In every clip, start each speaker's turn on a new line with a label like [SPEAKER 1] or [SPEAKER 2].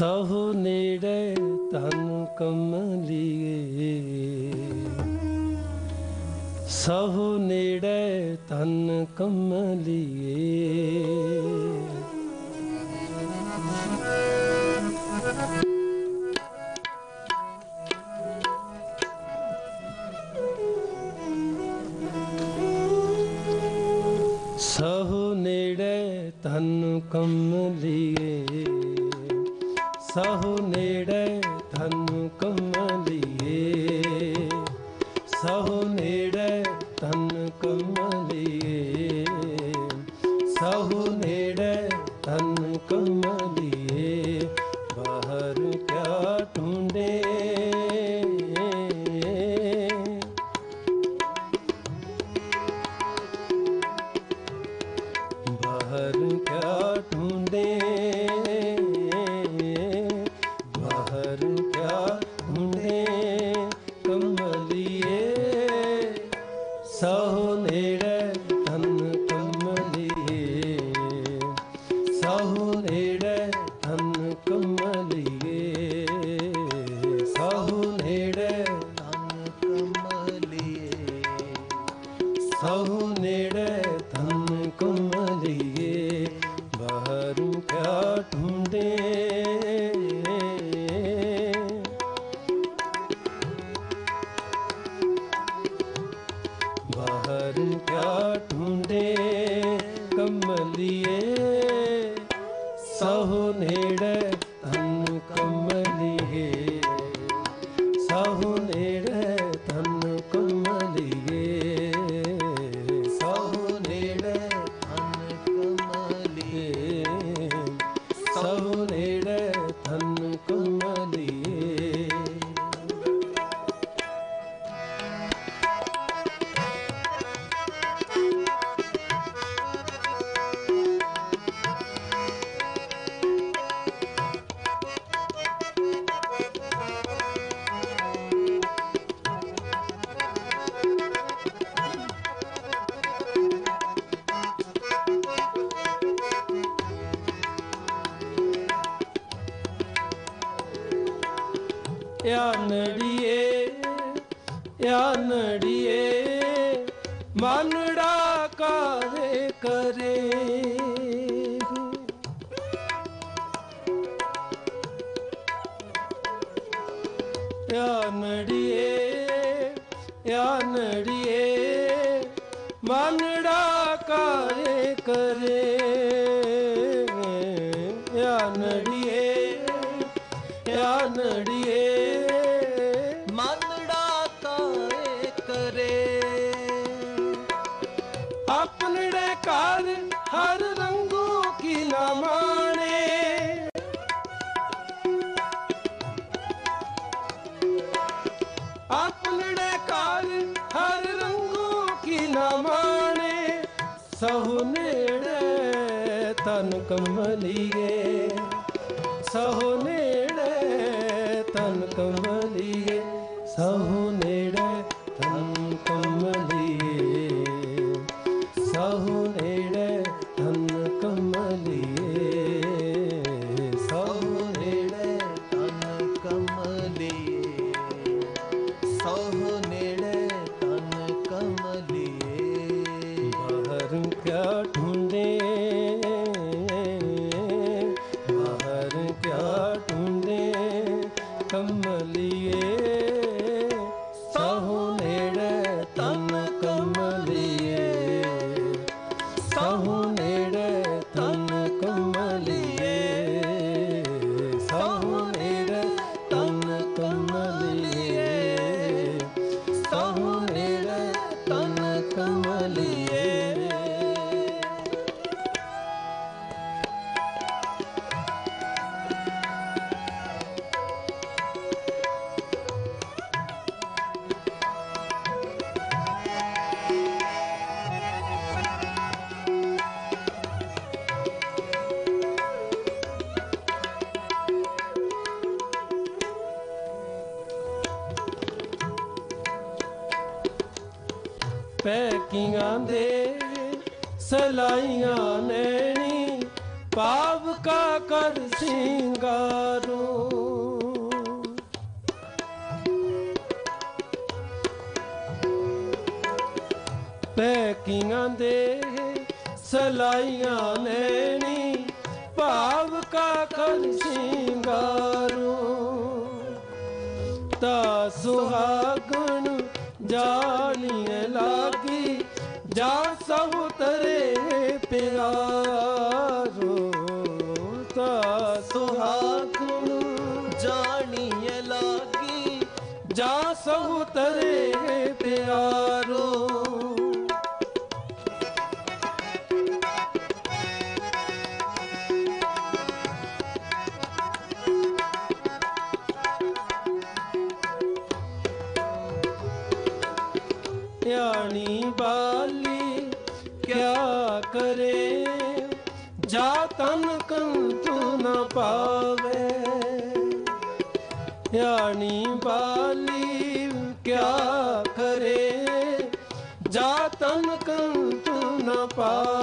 [SPEAKER 1] ਸਹੁ ਨੇੜੇ ਤਨ ਕਮਲੀਏ। ਸਹੁ ਨੇੜੇ ਤਨ ਕਮਲੀਏ। ਸਹੁ ਨੇੜੇ ਤਨ ਕਮਲੀਏ ਸਹੁ ਨੇੜੇ ਤਨ ਕਮਲੀਏ। ਸਹੁ ਨੇੜੇ ਤਨ ਕਮਲੀਏ। ਸਹੁ ਨੇੜੇ ਤਨ ਕਮਲੀਏ। ਸਹੁ ਨੇੜੇ ਯਾ ਨੜੀਏ ਯਾ ਨੜੀਏ ਮਨੜਾ ਕਾਰੇ ਕਰੇ? ਯਾ ਨੜੀਏ ਮਨੜਾ ਕਾਰੇ ਕਰੇ? ਮਾਣੇ ਸਹੁ ਨੇੜੇ ਤਨ ਕਮਲੀਏ। ਸਹੁ ਨੇੜੇ ਤਨ ਕਮਲੀਏ, ਸਹੁ ਨੇੜੇ ਤਨ ਕਮਲੀਏ। ਸਹੁ ਨੇੜੇ ਤਨ ਕਮਲੀਏ, ਸਹੁ ਨੇੜੇ
[SPEAKER 2] ਤਨ ਕਮਲੀਏ। ਸੋਹ
[SPEAKER 1] ਪੈਕੀਆਂ ਦੇ ਸਲਾਈਆਂ ਨੈਣੀ ਭਾਵ ਕਾ ਕਰ ਸਿੰਗਾਰੋ ਪੈਕੀਆਂ ਦੇ ਸਲਾਈਆਂ ਨੈਣੀ ਭਾਵ ਕਾ ਕਰ ਸਿੰਗਾਰੋ ਤਾ ਸੁਹਾਗਣ ਜਾਣੀਏ ਲਾਗੀ ਜਾ ਸਭ ਤਰੇ ਪਿਆਰੋ ਤਾ ਸੁਹਾਗਣ
[SPEAKER 2] ਜਾਣੀਏ ਲਾਗੀ
[SPEAKER 1] ਜਾ ਸਭ ਤਰੇ ਪਿਆਰੋ। ਕਰੇ, ਜਾ ਤਨ ਕੰਤੂ ਨ ਪਾਵੇ। ਯਾਨੀ ਬਾਲੀ ਕਿਆ ਕਰੇ, ਜਾ ਤਨ ਕੰਤੂ ਨ
[SPEAKER 2] ਪਾਵੇ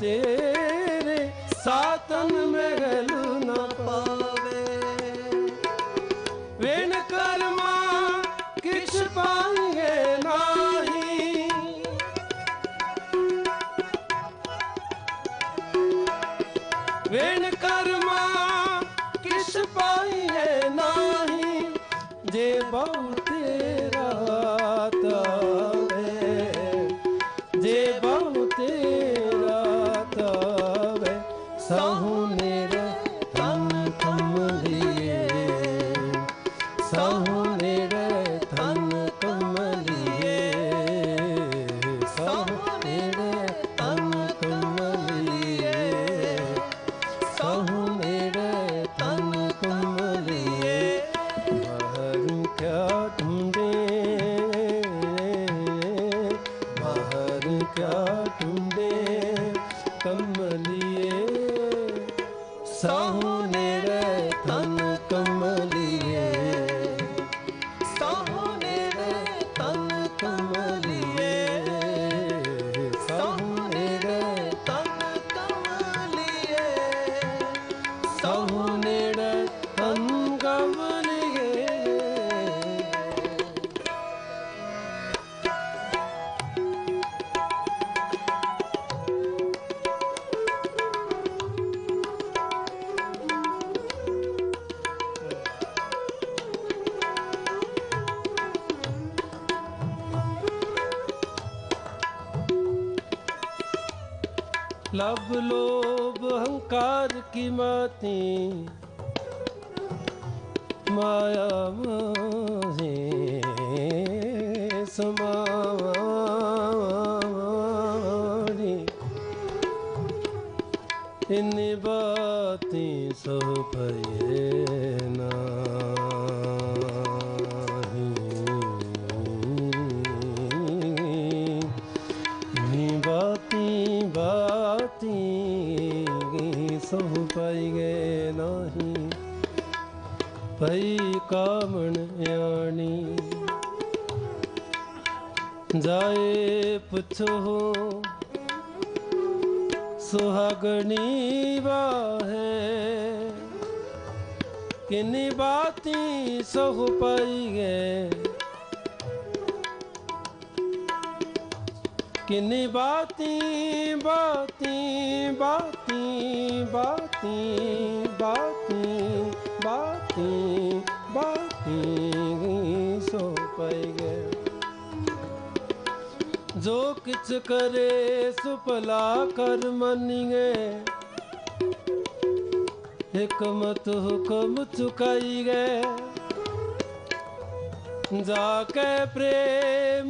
[SPEAKER 1] ਬਹੁ ਲਬ ਲੋਭ ਹੰਕਾਰ ਕੀ ਮਾਤੀ ਮਾਇਆ ਮੋਹੇ ਸਮਾਵਾਰੀ ਇਨ ਬਾਤੀ ਸੋ ਭਏ ਸਭ ਪਾਈ ਗਏ ਨਹੀਂ। ਪਈ ਕਾਮਣ ਆਣੀ। ਜਾਏ ਪੁੱਛੋ, ਸੁਹਾਗਣੀ ਬਾਹੇ ਕਿੰਨੀ ਬਾਤੀ ਸਭ ਪਾਈ ਕਿੰਨੀ ਬਾਤੀ ਬਾਤੀ ਬਾਤੀ ਬਾਤੀ ਬਾਤੀ ਬਾਤੀ ਬਾਤੀ, ਸੋ ਪਈ ਗਏ। ਜੋ ਕਿਛ ਕਰੇ ਸੁਪਲਾ ਕਰ ਮੰਨੀਏ। ਹਕਮਤ ਹੁਕਮ ਚੁਕਾਈ ਗਏ ਜਾ ਕੇ ਪ੍ਰੇਮ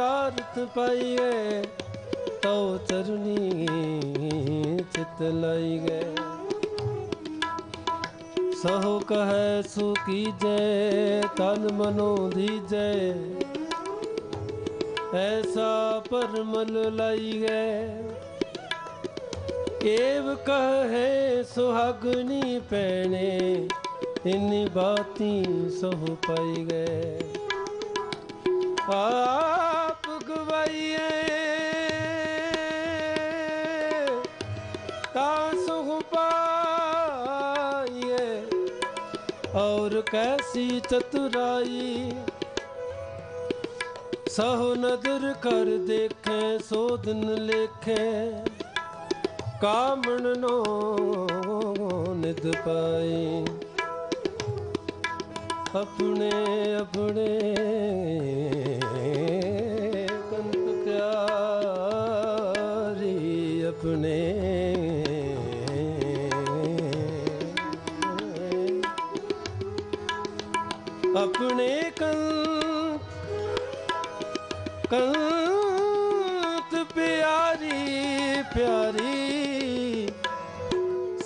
[SPEAKER 1] ਪਦਾਰਥ ਪਾਈਏ ਤਉ ਚਰਨੀ ਚਿਤ ਲਈ ਗਏ ਸਹੁ ਕਹੈ ਸੋ ਕੀਜੈ ਤਨ ਮਨੋ ਦੀਜੈ ਐਸਾ ਪਰਮਲ ਲਾਈ ਗਏ ਏਵ ਕਹੇ ਸੁਹਾਗਣੀ ਪੈਣੇ ਇਨੀ ਬਾਤੀ ਸੋਹ ਪਾਈ ਗਏ ਆ ਗਵਾਈਏ ਤਾਂ ਸੁਖ ਪਾਈਏ ਔਰ ਕੈਸੀ ਚਤੁਰਾਈ। ਸਹੁ ਨਦਰ ਕਰ ਦੇਖੇ ਸੋ ਦਿਨ ਲੇਖੇ, ਕਾਮਣ ਨੋ ਨਿਦ ਪਾਈ। ਆਪਣੇ ਆਪਣੇ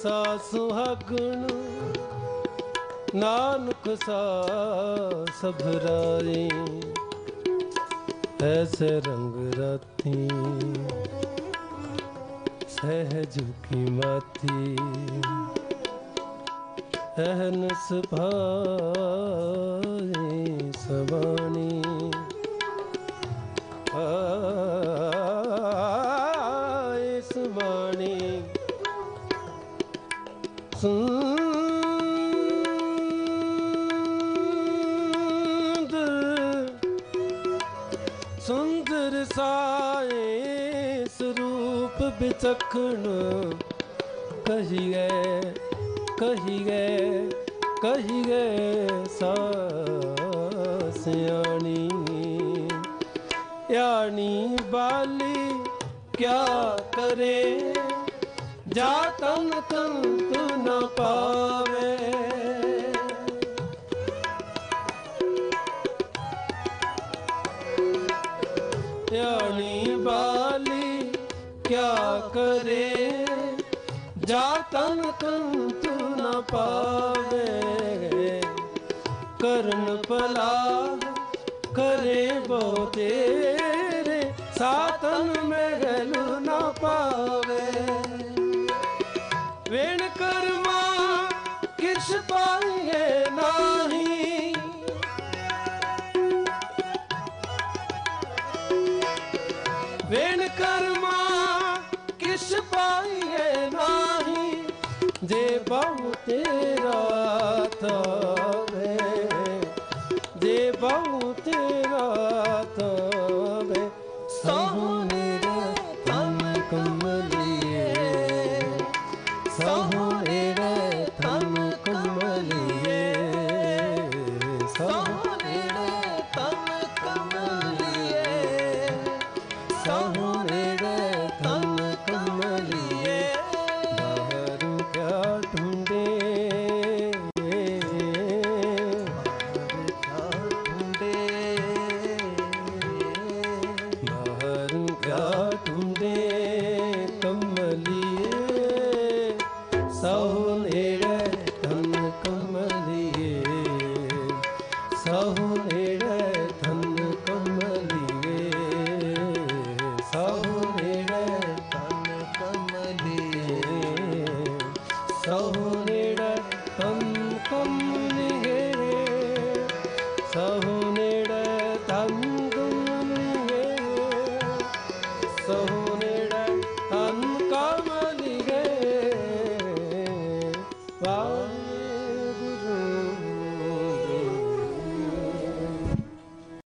[SPEAKER 1] ਸਾਸੁ ਹਗਣ ਨਾਨਕ ਸਾ ਸਭਰਾਈ ਐਸੇ ਰੰਗ ਰਾਤੀ ਸਹਿਜ ਕੀ ਮਾਤੀ। ਅਹਨਸ ਭਾਈ ਸਵਾਣੀ। ਸੁੰਦਰ ਸੁੰਦਰ ਸਾਏ ਸਰੂਪ ਬਿਚਖਣ ਕਹੀ ਗਏ ਕਹੀ ਗਏ ਸਾ ਸਿਆਣੀ ਯਾਨੀ ਬਾਲੀ ਕਿਆ ਕਰੇ? ਜਾ ਤਨ ਤੰਤ ਨ ਪਾਵੇ। ਯਾਨੀ ਬਾਲੀ ਕਿਆ ਕਰੇ? ਜਾ ਤਨ ਤੰਤ ਨ ਪਾਵੇ। ਕਰਨ ਭਲਾ ਕਰੇ ਬੋ ਤੇਰੇ ਸਾਤਨ ਮਹਿਲ ਨਾ ਪਾਵੇ। ਵੇਣ ਕਰਮਾ ਕਿਛ ਪਾਈਏ ਨਾਹੀ। ਵੇਣ ਕਰਮਾ ਕਿਛ ਪਾਈਏ ਨਾਹੀ। ਜੇ ਬਹੁ ਤੇਰਾ ਤਾਵੇ